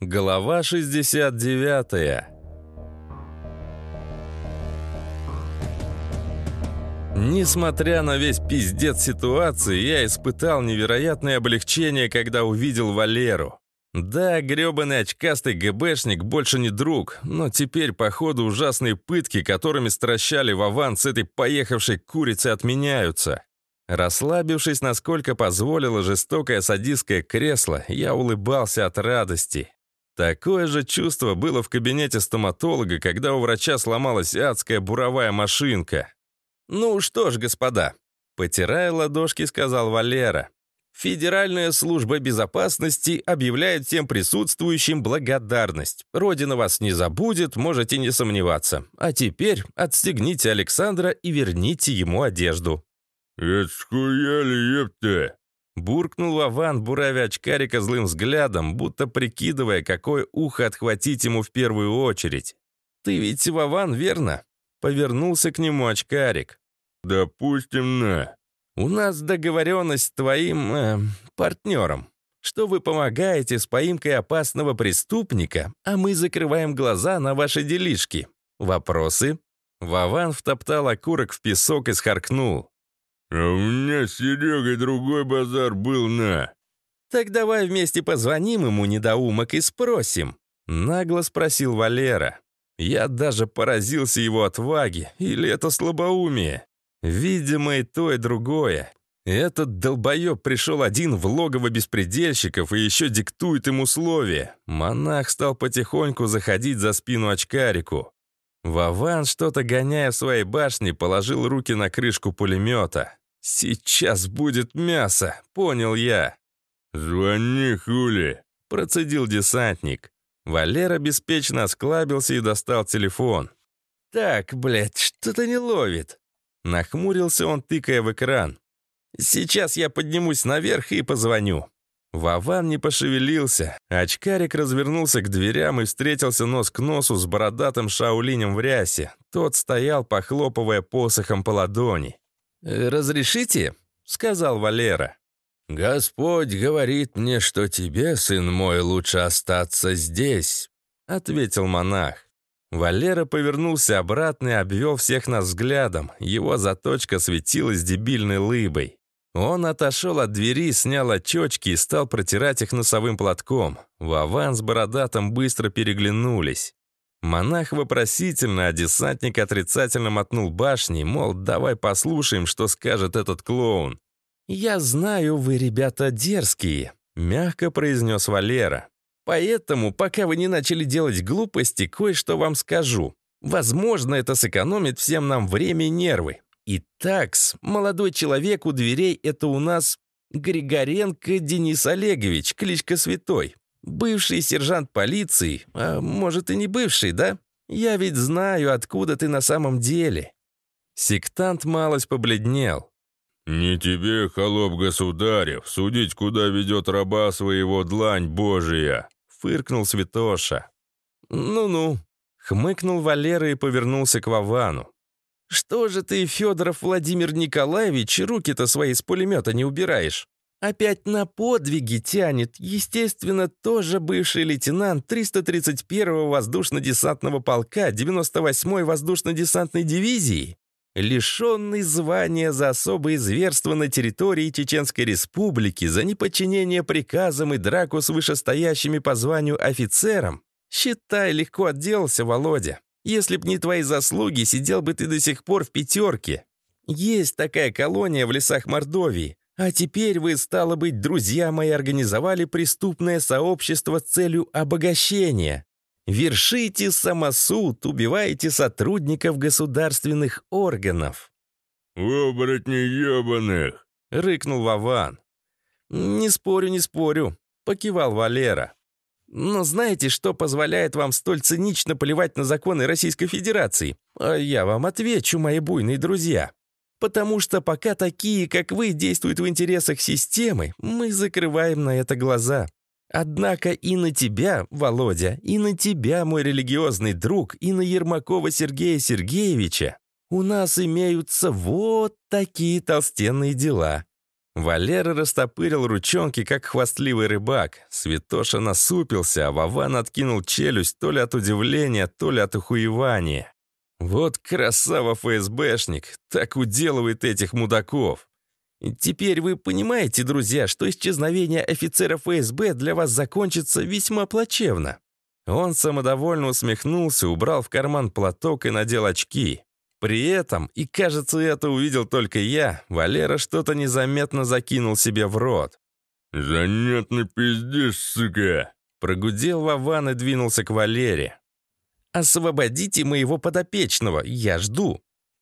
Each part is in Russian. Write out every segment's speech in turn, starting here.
Глава 69 Несмотря на весь пиздец ситуации, я испытал невероятное облегчение, когда увидел Валеру. Да, грёбаный очкастый ГБшник больше не друг, но теперь, походу, ужасные пытки, которыми стращали Вован с этой поехавшей курицей, отменяются. Расслабившись, насколько позволило жестокое садистское кресло, я улыбался от радости. Такое же чувство было в кабинете стоматолога, когда у врача сломалась адская буровая машинка. «Ну что ж, господа», — потирая ладошки, сказал Валера, Федеральная служба безопасности объявляет всем присутствующим благодарность. Родина вас не забудет, можете не сомневаться. А теперь отстегните Александра и верните ему одежду». «Это схуяли, епта!» Буркнул Вован, буравя очкарика злым взглядом, будто прикидывая, какое ухо отхватить ему в первую очередь. «Ты ведь Вован, верно?» Повернулся к нему очкарик. «Допустим, на». «У нас договоренность с твоим э, партнером, что вы помогаете с поимкой опасного преступника, а мы закрываем глаза на ваши делишки. Вопросы?» Вован втоптал окурок в песок и схаркнул. «А у меня с Серегой другой базар был на...» «Так давай вместе позвоним ему, недоумок, и спросим», — нагло спросил Валера. Я даже поразился его отваге, или это слабоумие. Видимо, и то, и другое. Этот долбоеб пришел один в логово беспредельщиков и еще диктует им условия. Монах стал потихоньку заходить за спину очкарику. Вован, что-то гоняя в своей башне, положил руки на крышку пулемета. «Сейчас будет мясо», — понял я. «Звони, хули», — процедил десантник. Валера беспечно осклабился и достал телефон. «Так, блядь, что-то не ловит». Нахмурился он, тыкая в экран. «Сейчас я поднимусь наверх и позвоню». Вован не пошевелился. Очкарик развернулся к дверям и встретился нос к носу с бородатым шаулинем в рясе. Тот стоял, похлопывая посохом по ладони. «Э, «Разрешите?» — сказал Валера. «Господь говорит мне, что тебе, сын мой, лучше остаться здесь», — ответил монах. Валера повернулся обратно и обвел всех нас взглядом. Его заточка светилась дебильной лыбой. Он отошел от двери, снял очечки и стал протирать их носовым платком. Вован с бородатым быстро переглянулись. Монах вопросительно, а десантник отрицательно мотнул башней, мол, давай послушаем, что скажет этот клоун. «Я знаю, вы, ребята, дерзкие», — мягко произнес Валера. Поэтому, пока вы не начали делать глупости, кое-что вам скажу. Возможно, это сэкономит всем нам время и нервы. Итакс, молодой человек у дверей — это у нас Григоренко Денис Олегович, кличка Святой. Бывший сержант полиции, а может и не бывший, да? Я ведь знаю, откуда ты на самом деле». Сектант малость побледнел. «Не тебе, холоп государев, судить, куда ведет раба своего длань Божия!» фыркнул Святоша. «Ну-ну», — хмыкнул Валера и повернулся к Вовану. «Что же ты, Федоров Владимир Николаевич, руки-то свои с пулемета не убираешь? Опять на подвиги тянет, естественно, тоже бывший лейтенант 331-го воздушно-десантного полка 98-й воздушно-десантной дивизии, лишенный звания за особые зверства на территории Чеченской Республики, за неподчинение приказам и драку с вышестоящими по званию офицерам, считай, легко отделался, Володя. Если б не твои заслуги, сидел бы ты до сих пор в пятерке. Есть такая колония в лесах Мордовии. А теперь вы, стало быть, друзья мои, организовали преступное сообщество с целью обогащения. Вершите самосуд, убиваете сотрудников государственных органов». «Оборотни ебаных!» — рыкнул Вован. «Не спорю, не спорю», — покивал Валера. «Но знаете, что позволяет вам столь цинично поливать на законы Российской Федерации? А я вам отвечу, мои буйные друзья. Потому что пока такие, как вы, действуют в интересах системы, мы закрываем на это глаза. Однако и на тебя, Володя, и на тебя, мой религиозный друг, и на Ермакова Сергея Сергеевича у нас имеются вот такие толстенные дела». Валера растопырил ручонки, как хвастливый рыбак. Святоша насупился, а Вован откинул челюсть то ли от удивления, то ли от охуевания. Вот красава ФСБшник, так уделывает этих мудаков. Теперь вы понимаете, друзья, что исчезновение офицера ФСБ для вас закончится весьма плачевно. Он самодовольно усмехнулся, убрал в карман платок и надел очки. При этом, и кажется, это увидел только я, Валера что-то незаметно закинул себе в рот. «Занятно пиздишь, сука!» Прогудел Вован и двинулся к Валере. «Освободите моего подопечного, я жду!»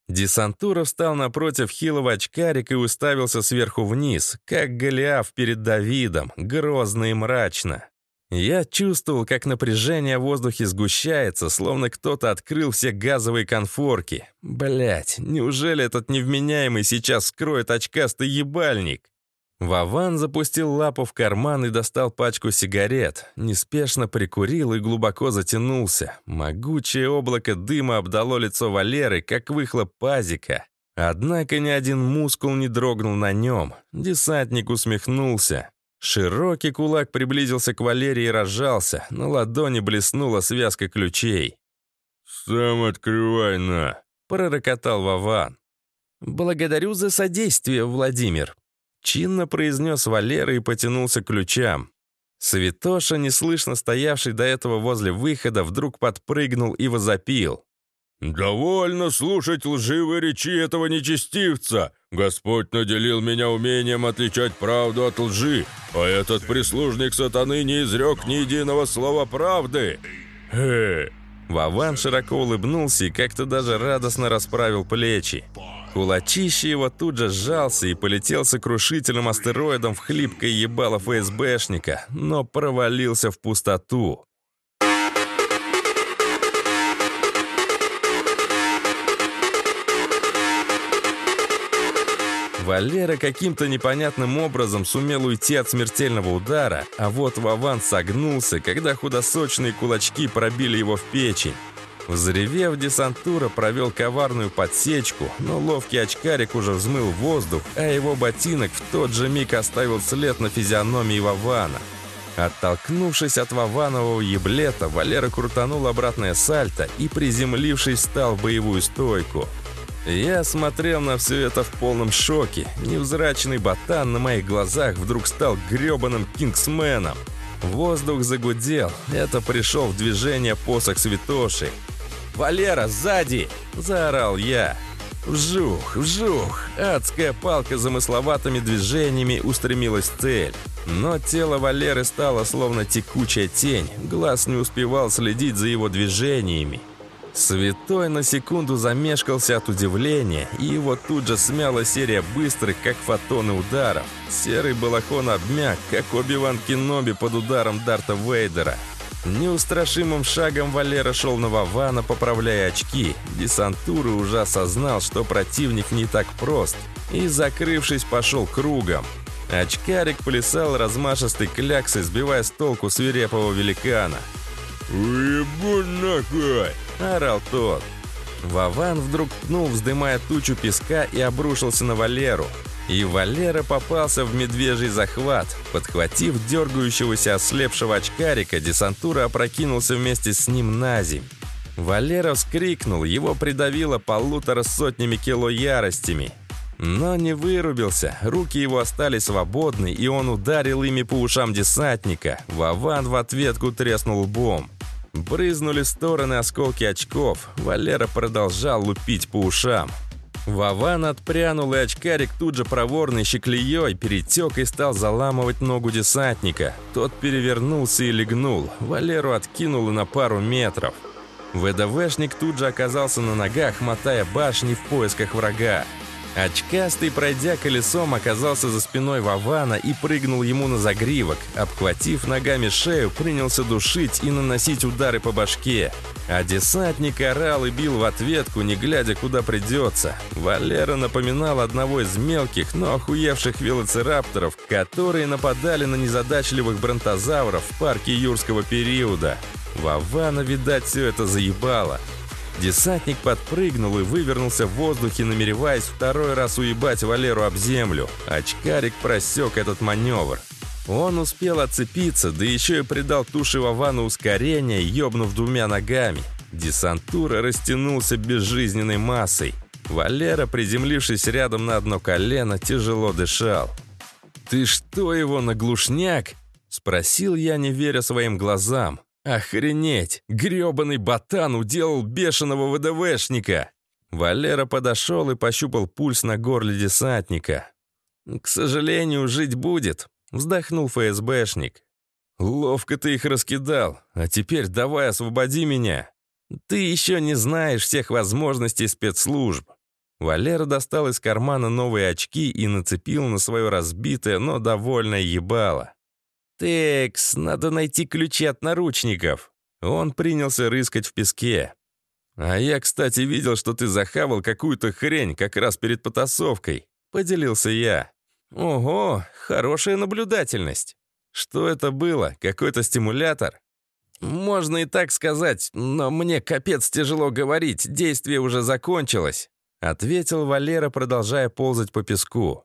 Десантура встал напротив хилого очкарика и уставился сверху вниз, как Голиаф перед Давидом, грозно и мрачно. Я чувствовал, как напряжение в воздухе сгущается, словно кто-то открыл все газовые конфорки. Блять, неужели этот невменяемый сейчас скроет очкастый ебальник? Вован запустил лапу в карман и достал пачку сигарет, неспешно прикурил и глубоко затянулся. Могучее облако дыма обдало лицо Валеры, как выхлоп пазика. Однако ни один мускул не дрогнул на нем. Десантник усмехнулся. Широкий кулак приблизился к Валерии и разжался. На ладони блеснула связка ключей. «Сам открывай, на!» — пророкотал Вован. «Благодарю за содействие, Владимир», — чинно произнес Валера и потянулся к ключам. Святоша, неслышно стоявший до этого возле выхода, вдруг подпрыгнул и возопил. «Довольно слушать лживые речи этого нечестивца! Господь наделил меня умением отличать правду от лжи, а этот прислужник сатаны не изрек ни единого слова правды!» Вован широко улыбнулся и как-то даже радостно расправил плечи. Кулачище его тут же сжался и полетел сокрушительным астероидом в хлипкое ебало ФСБшника, но провалился в пустоту. Валера каким-то непонятным образом сумел уйти от смертельного удара, а вот Вован согнулся, когда худосочные кулачки пробили его в печень. Взревев, десантура провел коварную подсечку, но ловкий очкарик уже взмыл воздух, а его ботинок в тот же миг оставил след на физиономии Вована. Оттолкнувшись от Вованового еблета, Валера крутанул обратное сальто и, приземлившись, встал в боевую стойку – я смотрел на все это в полном шоке. Невзрачный ботан на моих глазах вдруг стал гребаным кингсменом. Воздух загудел. Это пришел в движение посох святоши. «Валера, сзади!» – заорал я. Вжух, вжух. Адская палка замысловатыми движениями устремилась в цель. Но тело Валеры стало словно текучая тень. Глаз не успевал следить за его движениями. Святой на секунду замешкался от удивления, и его тут же смяла серия быстрых, как фотоны ударов. Серый балахон обмяк, как Оби-Ван Кеноби под ударом Дарта Вейдера. Неустрашимым шагом Валера шел на Вавана, поправляя очки. Десантуры уже осознал, что противник не так прост, и, закрывшись, пошел кругом. Очкарик плясал размашистой кляксой, сбивая с толку свирепого великана. «Уебун нахуй!» – орал тот. Вован вдруг пнул, вздымая тучу песка и обрушился на Валеру. И Валера попался в медвежий захват. Подхватив дергающегося ослепшего очкарика, десантура опрокинулся вместе с ним на земь. Валера вскрикнул, его придавило полутора сотнями кило яростями. Но не вырубился, руки его остались свободны, и он ударил ими по ушам десантника. Вован в ответку треснул лбом. Брызнули в стороны осколки очков. Валера продолжал лупить по ушам. Вован отпрянул, и очкарик тут же проворный щеклеей перетек и стал заламывать ногу десантника. Тот перевернулся и легнул. Валеру откинуло на пару метров. ВДВшник тут же оказался на ногах, мотая башни в поисках врага. Очкастый, пройдя колесом, оказался за спиной Вавана и прыгнул ему на загривок. Обхватив ногами шею, принялся душить и наносить удары по башке. А десантник орал и бил в ответку, не глядя, куда придется. Валера напоминал одного из мелких, но охуевших велоцирапторов, которые нападали на незадачливых бронтозавров в парке юрского периода. Вавана, видать, все это заебало. Десантник подпрыгнул и вывернулся в воздухе, намереваясь второй раз уебать Валеру об землю. Очкарик просек этот маневр. Он успел отцепиться, да еще и придал туше Вовану ускорение, ёбнув двумя ногами. Десантура растянулся безжизненной массой. Валера, приземлившись рядом на одно колено, тяжело дышал. «Ты что его на глушняк?» – спросил я, не веря своим глазам. «Охренеть! грёбаный ботан уделал бешеного ВДВшника!» Валера подошел и пощупал пульс на горле десантника. «К сожалению, жить будет», — вздохнул ФСБшник. «Ловко ты их раскидал, а теперь давай освободи меня. Ты еще не знаешь всех возможностей спецслужб». Валера достал из кармана новые очки и нацепил на свое разбитое, но довольное ебало. «Текс, надо найти ключи от наручников». Он принялся рыскать в песке. «А я, кстати, видел, что ты захавал какую-то хрень как раз перед потасовкой», — поделился я. «Ого, хорошая наблюдательность. Что это было? Какой-то стимулятор?» «Можно и так сказать, но мне капец тяжело говорить, действие уже закончилось», — ответил Валера, продолжая ползать по песку.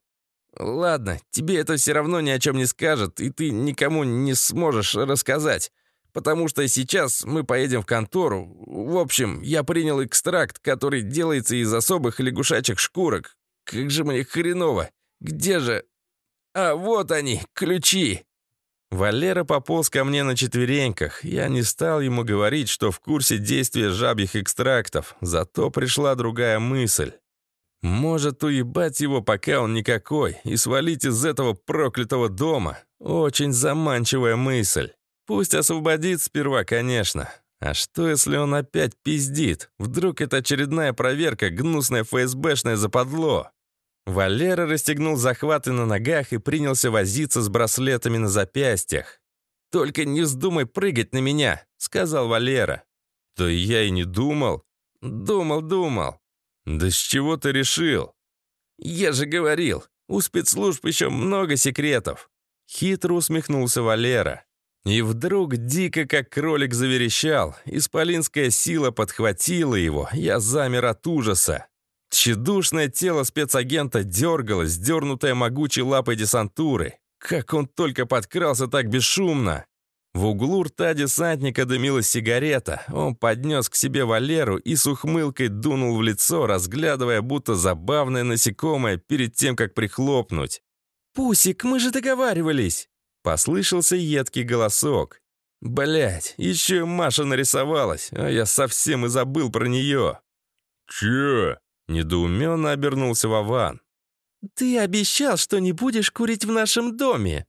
«Ладно, тебе это все равно ни о чем не скажет, и ты никому не сможешь рассказать, потому что сейчас мы поедем в контору. В общем, я принял экстракт, который делается из особых лягушачьих шкурок. Как же мне хреново! Где же... А, вот они, ключи!» Валера пополз ко мне на четвереньках. Я не стал ему говорить, что в курсе действия жабьих экстрактов, зато пришла другая мысль. Может, уебать его, пока он никакой, и свалить из этого проклятого дома? Очень заманчивая мысль. Пусть освободит сперва, конечно. А что, если он опять пиздит? Вдруг это очередная проверка, гнусное ФСБшное западло? Валера расстегнул захваты на ногах и принялся возиться с браслетами на запястьях. «Только не вздумай прыгать на меня», — сказал Валера. «То я и не думал». «Думал, думал. «Да с чего ты решил?» «Я же говорил, у спецслужб еще много секретов». Хитро усмехнулся Валера. И вдруг дико, как кролик, заверещал. Исполинская сила подхватила его. Я замер от ужаса. Тщедушное тело спецагента дергалось, дернутое могучей лапой десантуры. Как он только подкрался так бесшумно. В углу рта десантника дымилась сигарета. Он поднес к себе Валеру и с ухмылкой дунул в лицо, разглядывая будто забавное насекомое перед тем, как прихлопнуть. «Пусик, мы же договаривались!» Послышался едкий голосок. Блять, еще и Маша нарисовалась, а я совсем и забыл про нее. «Че?» — недоуменно обернулся Вован. «Ты обещал, что не будешь курить в нашем доме!»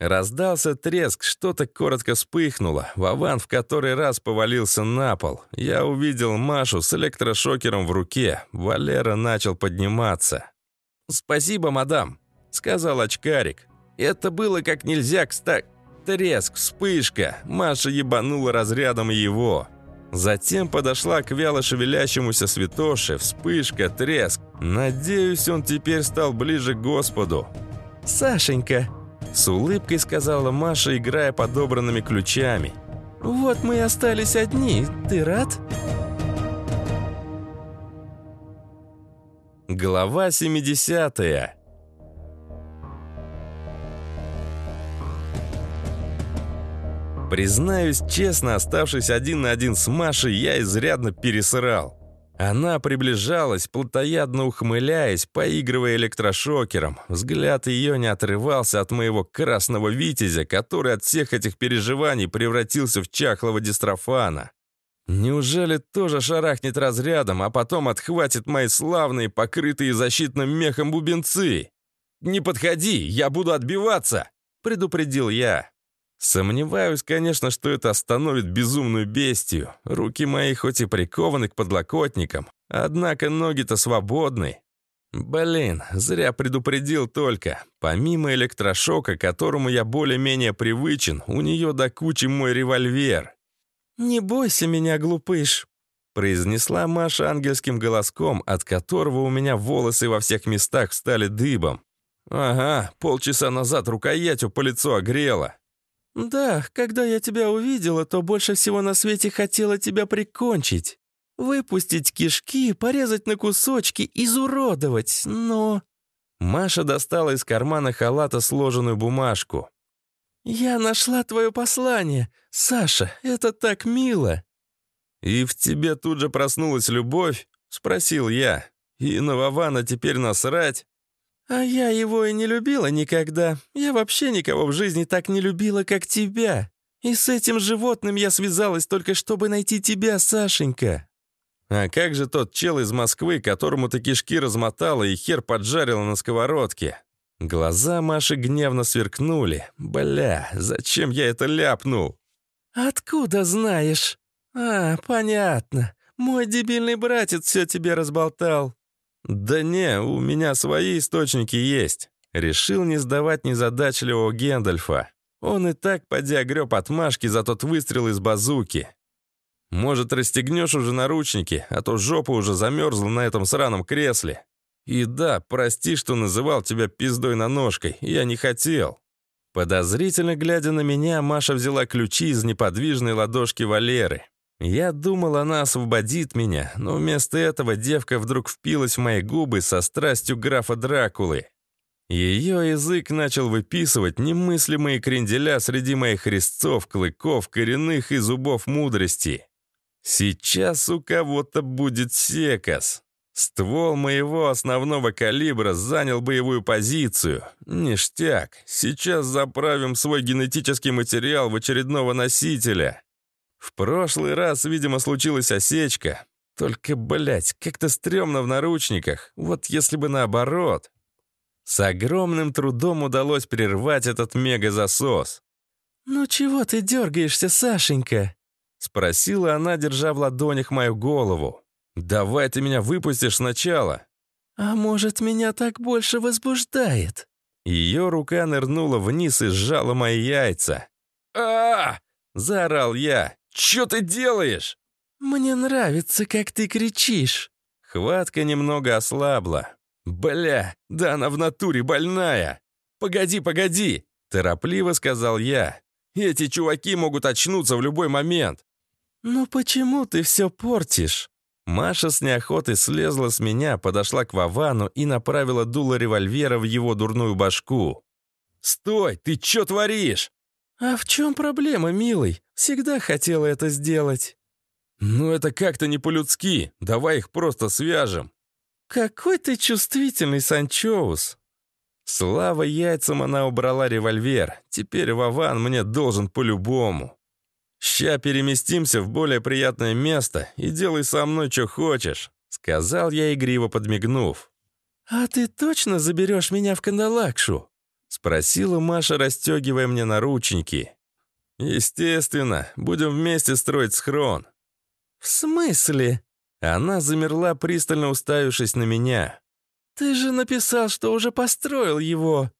Раздался треск, что-то коротко вспыхнуло. Вован в который раз повалился на пол. Я увидел Машу с электрошокером в руке. Валера начал подниматься. «Спасибо, мадам», — сказал очкарик. «Это было как нельзя кстати». Треск, вспышка. Маша ебанула разрядом его. Затем подошла к вяло шевелящемуся святоше. Вспышка, треск. Надеюсь, он теперь стал ближе к Господу. «Сашенька», с улыбкой сказала Маша, играя подобранными ключами. «Вот мы и остались одни. Ты рад?» Глава 70 Признаюсь честно, оставшись один на один с Машей, я изрядно пересрал. Она приближалась, плотоядно ухмыляясь, поигрывая электрошокером. Взгляд ее не отрывался от моего красного витязя, который от всех этих переживаний превратился в чахлого дистрофана. Неужели тоже шарахнет разрядом, а потом отхватит мои славные, покрытые защитным мехом бубенцы? «Не подходи, я буду отбиваться!» — предупредил я. Сомневаюсь, конечно, что это остановит безумную бестию. Руки мои хоть и прикованы к подлокотникам, однако ноги-то свободны. Блин, зря предупредил только. Помимо электрошока, к которому я более-менее привычен, у нее до кучи мой револьвер. «Не бойся меня, глупыш», — произнесла Маша ангельским голоском, от которого у меня волосы во всех местах встали дыбом. «Ага, полчаса назад рукоятью по лицу огрела. «Да, когда я тебя увидела, то больше всего на свете хотела тебя прикончить. Выпустить кишки, порезать на кусочки, изуродовать, но...» Маша достала из кармана халата сложенную бумажку. «Я нашла твое послание. Саша, это так мило!» «И в тебе тут же проснулась любовь?» — спросил я. «И на Вована теперь насрать?» «А я его и не любила никогда. Я вообще никого в жизни так не любила, как тебя. И с этим животным я связалась только чтобы найти тебя, Сашенька». «А как же тот чел из Москвы, которому ты кишки размотала и хер поджарила на сковородке?» Глаза Маши гневно сверкнули. «Бля, зачем я это ляпнул?» «Откуда знаешь?» «А, понятно. Мой дебильный братец все тебе разболтал». «Да не, у меня свои источники есть». Решил не сдавать незадачливого Гендальфа. Он и так поди огреб отмашки за тот выстрел из базуки. Может, расстегнешь уже наручники, а то жопа уже замерзла на этом сраном кресле. И да, прости, что называл тебя пиздой на ножкой, я не хотел. Подозрительно глядя на меня, Маша взяла ключи из неподвижной ладошки Валеры. Я думал, она освободит меня, но вместо этого девка вдруг впилась в мои губы со страстью графа Дракулы. Ее язык начал выписывать немыслимые кренделя среди моих резцов, клыков, коренных и зубов мудрости. Сейчас у кого-то будет секас. Ствол моего основного калибра занял боевую позицию. Ништяк. Сейчас заправим свой генетический материал в очередного носителя. В прошлый раз, видимо, случилась осечка. Только, блядь, как-то стрёмно в наручниках. Вот если бы наоборот. С огромным трудом удалось прервать этот мега-засос. «Ну чего ты дергаешься, Сашенька?» Спросила она, держа в ладонях мою голову. «Давай ты меня выпустишь сначала». «А может, меня так больше возбуждает?» Ее рука нырнула вниз и сжала мои яйца. а, -а, -а Заорал я. «Чё ты делаешь?» «Мне нравится, как ты кричишь». Хватка немного ослабла. «Бля, да она в натуре больная!» «Погоди, погоди!» – торопливо сказал я. «Эти чуваки могут очнуться в любой момент». «Ну почему ты все портишь?» Маша с неохотой слезла с меня, подошла к Вовану и направила дуло револьвера в его дурную башку. «Стой! Ты чё творишь?» «А в чем проблема, милый? Всегда хотела это сделать». «Ну это как-то не по-людски. Давай их просто свяжем». «Какой ты чувствительный, Санчоус!» Слава яйцам она убрала револьвер. Теперь Вован мне должен по-любому. «Ща переместимся в более приятное место и делай со мной, что хочешь», — сказал я, игриво подмигнув. «А ты точно заберешь меня в Кандалакшу?» — спросила Маша, расстегивая мне наручники. «Естественно, будем вместе строить схрон». «В смысле?» Она замерла, пристально уставившись на меня. «Ты же написал, что уже построил его».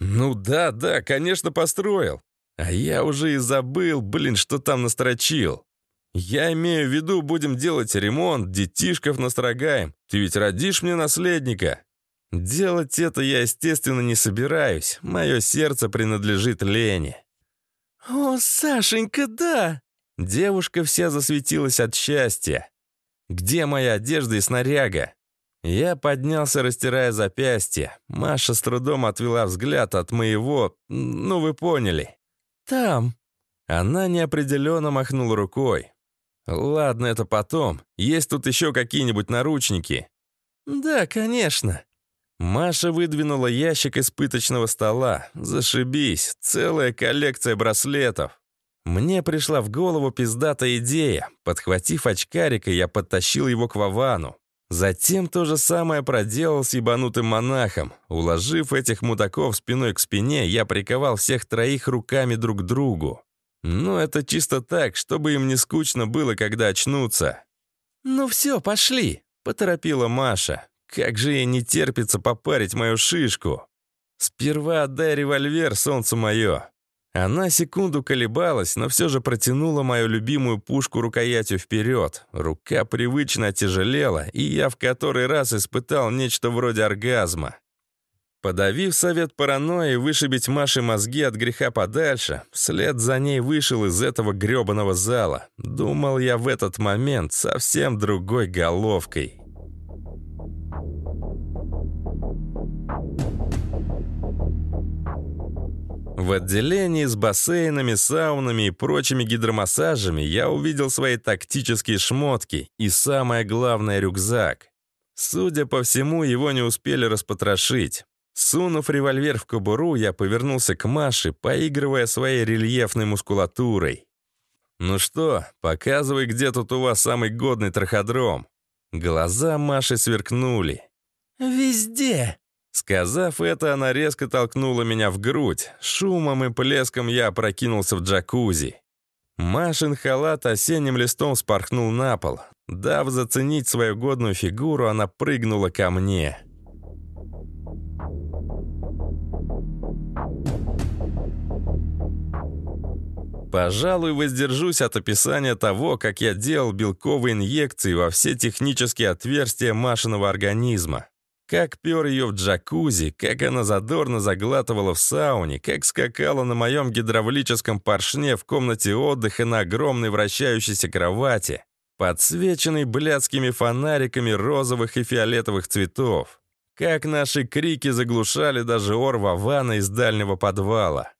«Ну да, да, конечно, построил. А я уже и забыл, блин, что там настрочил. Я имею в виду, будем делать ремонт, детишков настрогаем. Ты ведь родишь мне наследника. Делать это я, естественно, не собираюсь. Мое сердце принадлежит Лене. «О, Сашенька, да!» Девушка вся засветилась от счастья. «Где моя одежда и снаряга?» Я поднялся, растирая запястье. Маша с трудом отвела взгляд от моего... Ну, вы поняли. «Там». Она неопределенно махнула рукой. «Ладно, это потом. Есть тут еще какие-нибудь наручники?» «Да, конечно». Маша выдвинула ящик из пыточного стола. Зашибись, целая коллекция браслетов. Мне пришла в голову пиздатая идея. Подхватив очкарика, я подтащил его к Вовану. Затем то же самое проделал с ебанутым монахом. Уложив этих мудаков спиной к спине, я приковал всех троих руками друг к другу. Но это чисто так, чтобы им не скучно было, когда очнутся. «Ну все, пошли», — поторопила Маша. Как же ей не терпится попарить мою шишку. Сперва отдай револьвер, солнце мое. Она секунду колебалась, но все же протянула мою любимую пушку рукоятью вперед. Рука привычно тяжелела, и я в который раз испытал нечто вроде оргазма. Подавив совет паранойи вышибить Маше мозги от греха подальше, вслед за ней вышел из этого грёбаного зала. Думал я в этот момент совсем другой головкой. В отделении с бассейнами, саунами и прочими гидромассажами я увидел свои тактические шмотки и, самое главное, рюкзак. Судя по всему, его не успели распотрошить. Сунув револьвер в кобуру, я повернулся к Маше, поигрывая своей рельефной мускулатурой. «Ну что, показывай, где тут у вас самый годный траходром». Глаза Маши сверкнули. «Везде!» Сказав это, она резко толкнула меня в грудь. Шумом и плеском я опрокинулся в джакузи. Машин халат осенним листом спорхнул на пол. Дав заценить свою годную фигуру, она прыгнула ко мне. Пожалуй, воздержусь от описания того, как я делал белковые инъекции во все технические отверстия Машиного организма. Как пер ее в джакузи, как она задорно заглатывала в сауне, как скакала на моем гидравлическом поршне в комнате отдыха на огромной вращающейся кровати, подсвеченной блядскими фонариками розовых и фиолетовых цветов. Как наши крики заглушали даже ор Вавана из дальнего подвала.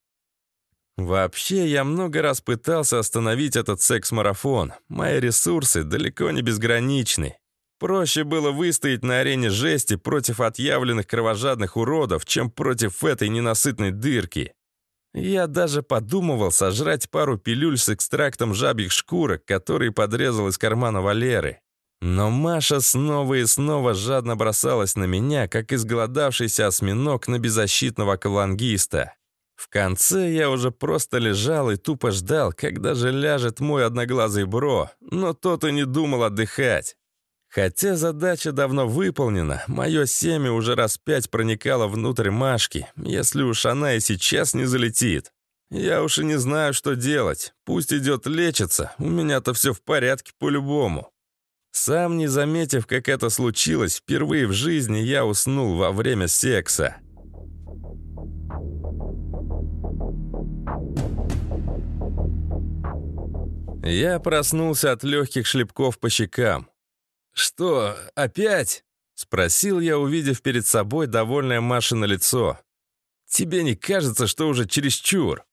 Вообще, я много раз пытался остановить этот секс-марафон. Мои ресурсы далеко не безграничны. Проще было выстоять на арене жести против отъявленных кровожадных уродов, чем против этой ненасытной дырки. Я даже подумывал сожрать пару пилюль с экстрактом жабьих шкурок, которые подрезал из кармана Валеры. Но Маша снова и снова жадно бросалась на меня, как изголодавшийся осьминог на беззащитного калангиста. В конце я уже просто лежал и тупо ждал, когда же ляжет мой одноглазый бро, но тот и не думал отдыхать. Хотя задача давно выполнена, мое семя уже раз пять проникало внутрь Машки, если уж она и сейчас не залетит. Я уж и не знаю, что делать. Пусть идет лечиться, у меня-то все в порядке по-любому. Сам не заметив, как это случилось, впервые в жизни я уснул во время секса. Я проснулся от легких шлепков по щекам. «Что, опять?» — спросил я, увидев перед собой довольное Машино лицо. «Тебе не кажется, что уже чересчур?»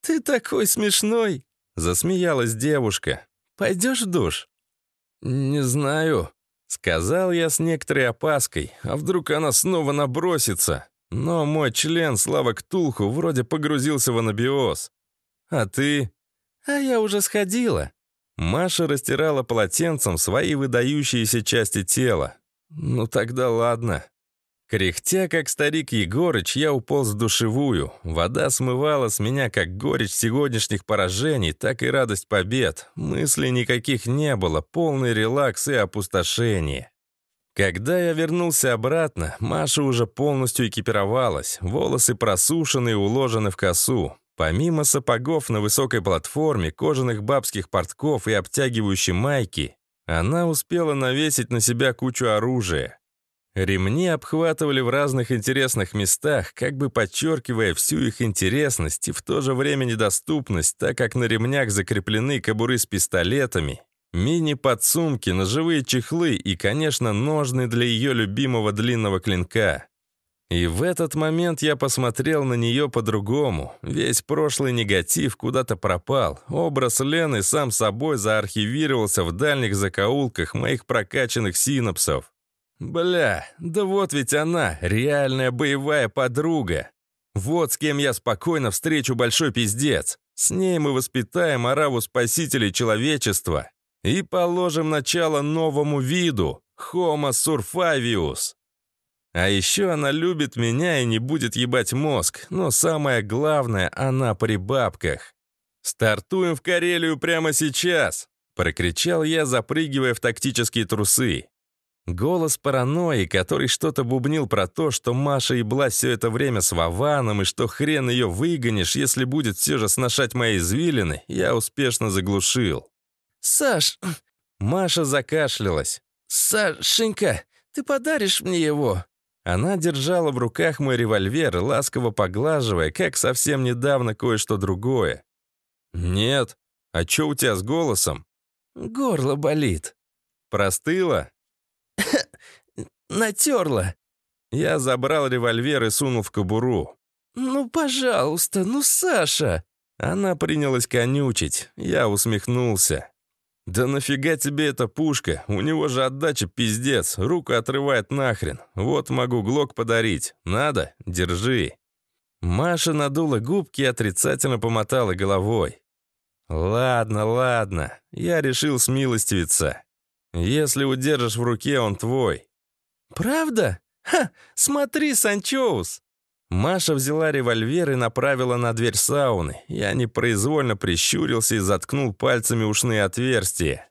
«Ты такой смешной!» — засмеялась девушка. «Пойдешь в душ?» «Не знаю», — сказал я с некоторой опаской. «А вдруг она снова набросится?» Но мой член, слава Ктулху, вроде погрузился в анабиоз. «А ты?» «А я уже сходила». Маша растирала полотенцем свои выдающиеся части тела. «Ну тогда ладно». Кряхтя, как старик Егорыч, я уполз в душевую. Вода смывала с меня как горечь сегодняшних поражений, так и радость побед. Мыслей никаких не было, полный релакс и опустошение. Когда я вернулся обратно, Маша уже полностью экипировалась, волосы просушены и уложены в косу. Помимо сапогов на высокой платформе, кожаных бабских портков и обтягивающей майки, она успела навесить на себя кучу оружия. Ремни обхватывали в разных интересных местах, как бы подчеркивая всю их интересность и в то же время недоступность, так как на ремнях закреплены кобуры с пистолетами, мини-подсумки, ножевые чехлы и, конечно, ножны для ее любимого длинного клинка. И в этот момент я посмотрел на нее по-другому. Весь прошлый негатив куда-то пропал. Образ Лены сам собой заархивировался в дальних закоулках моих прокачанных синапсов. Бля, да вот ведь она, реальная боевая подруга. Вот с кем я спокойно встречу большой пиздец. С ней мы воспитаем ораву спасителей человечества и положим начало новому виду — Homo surfavius. А еще она любит меня и не будет ебать мозг, но самое главное, она при бабках. «Стартуем в Карелию прямо сейчас!» — прокричал я, запрыгивая в тактические трусы. Голос паранойи, который что-то бубнил про то, что Маша ебла все это время с Вованом и что хрен ее выгонишь, если будет все же сношать мои извилины, я успешно заглушил. «Саш...» Маша закашлялась. «Сашенька, ты подаришь мне его?» Она держала в руках мой револьвер, ласково поглаживая, как совсем недавно кое-что другое. «Нет. А чё у тебя с голосом?» «Горло болит». «Простыла?» «Натерла». Я забрал револьвер и сунул в кобуру. «Ну, пожалуйста, ну, Саша!» Она принялась конючить. Я усмехнулся. «Да нафига тебе эта пушка? У него же отдача пиздец. Руку отрывает нахрен. Вот могу глок подарить. Надо? Держи». Маша надула губки и отрицательно помотала головой. «Ладно, ладно. Я решил смилостивиться. Если удержишь в руке, он твой». «Правда? Ха! Смотри, Санчоус!» Маша взяла револьвер и направила на дверь сауны. Я непроизвольно прищурился и заткнул пальцами ушные отверстия.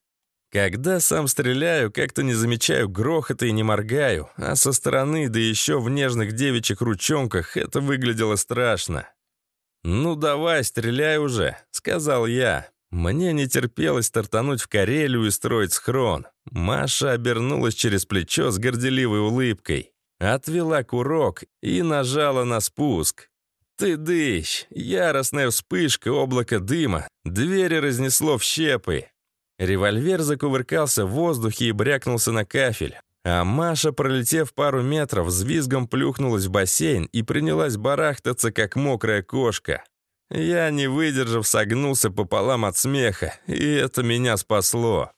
Когда сам стреляю, как-то не замечаю грохота и не моргаю, а со стороны, да еще в нежных девичьих ручонках, это выглядело страшно. «Ну давай, стреляй уже», — сказал я. Мне не терпелось стартануть в Карелию и строить схрон. Маша обернулась через плечо с горделивой улыбкой. Отвела курок и нажала на спуск. Ты дыщ! Яростная вспышка, облако дыма. Двери разнесло в щепы. Револьвер закувыркался в воздухе и брякнулся на кафель. А Маша, пролетев пару метров, с визгом плюхнулась в бассейн и принялась барахтаться, как мокрая кошка. Я, не выдержав, согнулся пополам от смеха, и это меня спасло.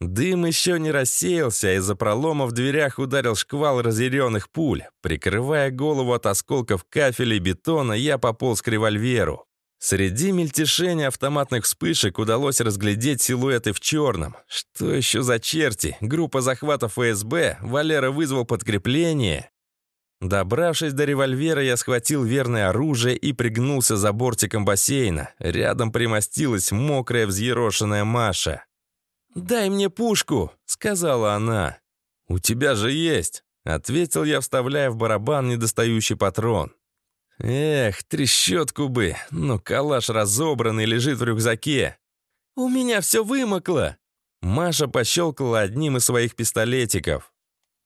Дым еще не рассеялся, из-за пролома в дверях ударил шквал разъяренных пуль. Прикрывая голову от осколков кафеля и бетона, я пополз к револьверу. Среди мельтешения автоматных вспышек удалось разглядеть силуэты в черном. Что еще за черти? Группа захвата ФСБ? Валера вызвал подкрепление? Добравшись до револьвера, я схватил верное оружие и пригнулся за бортиком бассейна. Рядом примостилась мокрая взъерошенная Маша. «Дай мне пушку», — сказала она. «У тебя же есть», — ответил я, вставляя в барабан недостающий патрон. «Эх, трещотку бы, но калаш разобранный лежит в рюкзаке. У меня все вымокло!» Маша пощелкала одним из своих пистолетиков.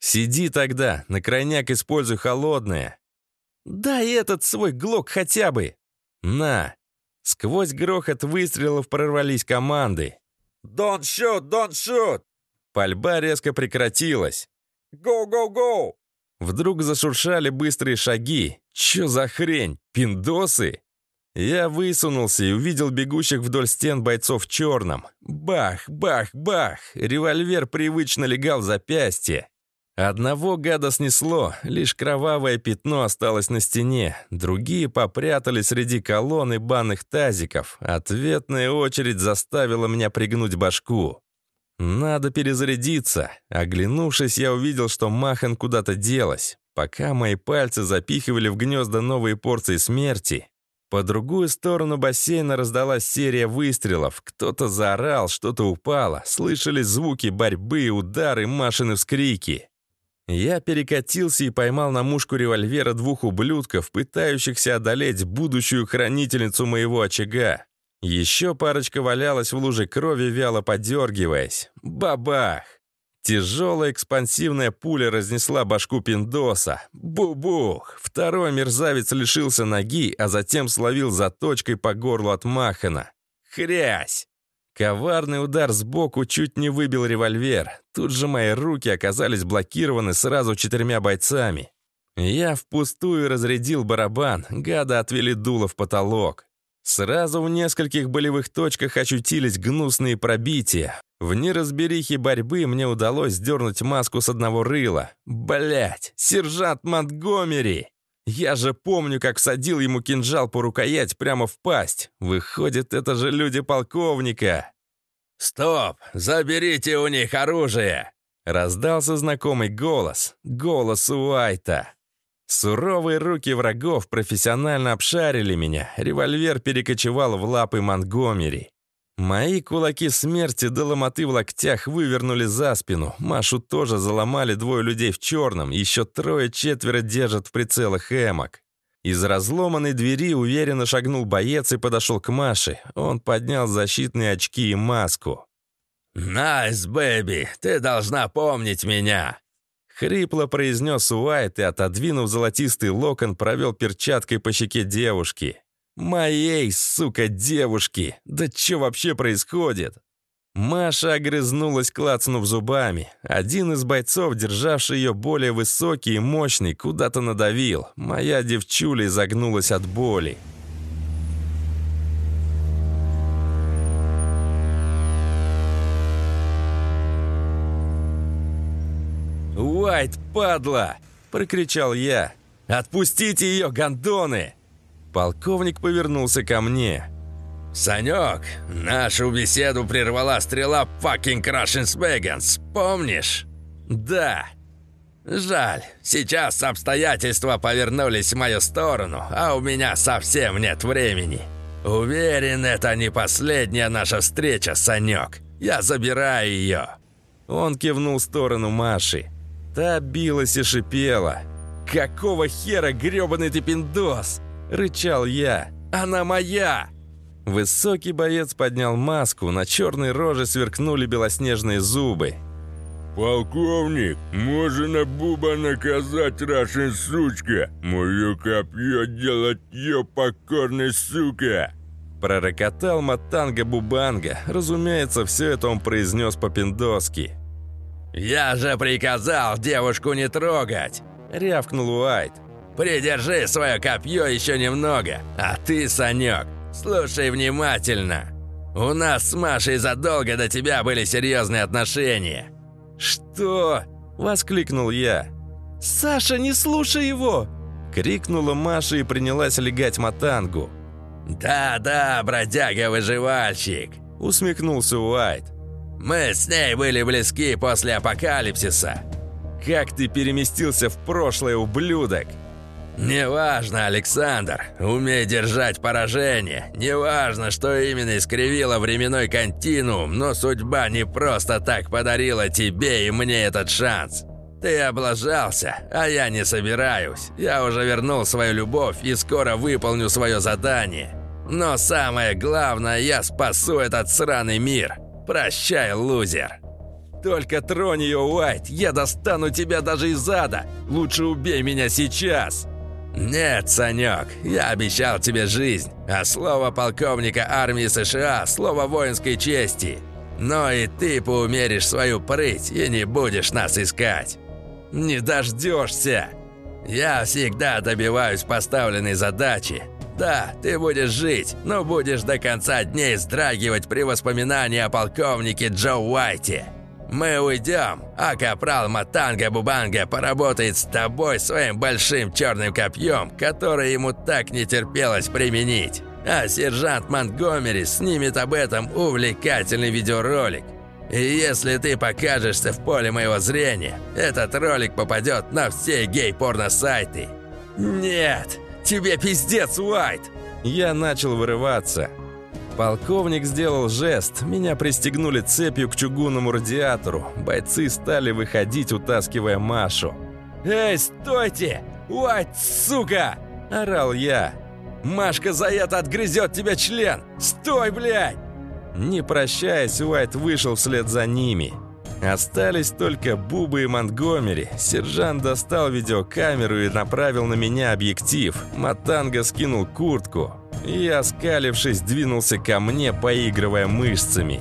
«Сиди тогда, на крайняк используй холодное». «Дай этот свой глок хотя бы!» «На!» Сквозь грохот выстрелов прорвались команды. «Don't shoot! Don't shoot!» Пальба резко прекратилась. «Go, go, go!» Вдруг зашуршали быстрые шаги. Чё за хрень? Пиндосы? Я высунулся и увидел бегущих вдоль стен бойцов в черном. Бах, бах, бах! Револьвер привычно легал в запястье. Одного гада снесло, лишь кровавое пятно осталось на стене. Другие попрятались среди колонн и банных тазиков. Ответная очередь заставила меня пригнуть башку. Надо перезарядиться. Оглянувшись, я увидел, что Махан куда-то делась. Пока мои пальцы запихивали в гнезда новые порции смерти, по другую сторону бассейна раздалась серия выстрелов. Кто-то заорал, что-то упало. Слышались звуки борьбы, удары, Машины вскрики. Я перекатился и поймал на мушку револьвера двух ублюдков, пытающихся одолеть будущую хранительницу моего очага. Еще парочка валялась в луже крови, вяло подергиваясь. Бабах! Тяжелая экспансивная пуля разнесла башку пиндоса. Бу-бух! Второй мерзавец лишился ноги, а затем словил заточкой по горлу от Махана. Хрясь! Коварный удар сбоку чуть не выбил револьвер. Тут же мои руки оказались блокированы сразу четырьмя бойцами. Я впустую разрядил барабан, гада отвели дуло в потолок. Сразу в нескольких болевых точках ощутились гнусные пробития. В неразберихе борьбы мне удалось сдернуть маску с одного рыла. Блять, сержант Монтгомери! Я же помню, как садил ему кинжал по рукоять прямо в пасть. Выходит, это же люди полковника. «Стоп! Заберите у них оружие!» Раздался знакомый голос. Голос Уайта. Суровые руки врагов профессионально обшарили меня. Револьвер перекочевал в лапы Монгомери. Мои кулаки смерти до ломоты в локтях вывернули за спину. Машу тоже заломали двое людей в черном. Еще трое-четверо держат в прицелах эмок. Из разломанной двери уверенно шагнул боец и подошел к Маше. Он поднял защитные очки и маску. «Nice, baby, ты должна помнить меня!» Хрипло произнес Уайт и, отодвинув золотистый локон, провел перчаткой по щеке девушки. «Моей, сука, девушки! Да что вообще происходит?» Маша огрызнулась, клацнув зубами. Один из бойцов, державший ее более высокий и мощный, куда-то надавил. Моя девчуля изогнулась от боли. «Уайт, падла!» – прокричал я. «Отпустите ее, гондоны!» Полковник повернулся ко мне. «Санек, нашу беседу прервала стрела fucking Russian Spagans, помнишь?» «Да». «Жаль, сейчас обстоятельства повернулись в мою сторону, а у меня совсем нет времени. Уверен, это не последняя наша встреча, Санек. Я забираю ее». Он кивнул в сторону Маши. Та билась и шипела. «Какого хера, грёбаный ты пиндос?» – рычал я. «Она моя!» Высокий боец поднял маску, на черной роже сверкнули белоснежные зубы. «Полковник, можно Буба наказать, Рашин сучка? Мое копье делать ее покорной сука!» Пророкотал Матанга Бубанга. Разумеется, все это он произнес по-пиндоски. «Я же приказал девушку не трогать!» — рявкнул Уайт. «Придержи свое копье еще немного, а ты, Санек, слушай внимательно. У нас с Машей задолго до тебя были серьезные отношения». «Что?» — воскликнул я. «Саша, не слушай его!» — крикнула Маша и принялась легать Матангу. «Да-да, бродяга-выживальщик!» — усмехнулся Уайт. Мы с ней были близки после апокалипсиса. Как ты переместился в прошлое, ублюдок? Неважно, Александр, умей держать поражение. Неважно, что именно искривило временной континуум, но судьба не просто так подарила тебе и мне этот шанс. Ты облажался, а я не собираюсь. Я уже вернул свою любовь и скоро выполню свое задание. Но самое главное, я спасу этот сраный мир. Прощай, лузер. Только тронь ее, Уайт, я достану тебя даже из ада. Лучше убей меня сейчас. Нет, Санек, я обещал тебе жизнь, а слово полковника армии США – слово воинской чести. Но и ты поумеришь свою прыть и не будешь нас искать. Не дождешься. Я всегда добиваюсь поставленной задачи, да, ты будешь жить, но будешь до конца дней сдрагивать при воспоминании о полковнике Джо Уайте. Мы уйдем, а капрал Матанга Бубанга поработает с тобой своим большим черным копьем, которое ему так не терпелось применить. А сержант Монтгомери снимет об этом увлекательный видеоролик. И если ты покажешься в поле моего зрения, этот ролик попадет на все гей-порно-сайты. Нет! «Тебе пиздец, Уайт!» Я начал вырываться. Полковник сделал жест, меня пристегнули цепью к чугунному радиатору. Бойцы стали выходить, утаскивая Машу. «Эй, стойте! Уайт, сука!» – орал я. «Машка за это отгрызет тебя член! Стой, блядь!» Не прощаясь, Уайт вышел вслед за ними. Остались только Буба и Монтгомери. Сержант достал видеокамеру и направил на меня объектив. Матанга скинул куртку. И, оскалившись, двинулся ко мне, поигрывая мышцами.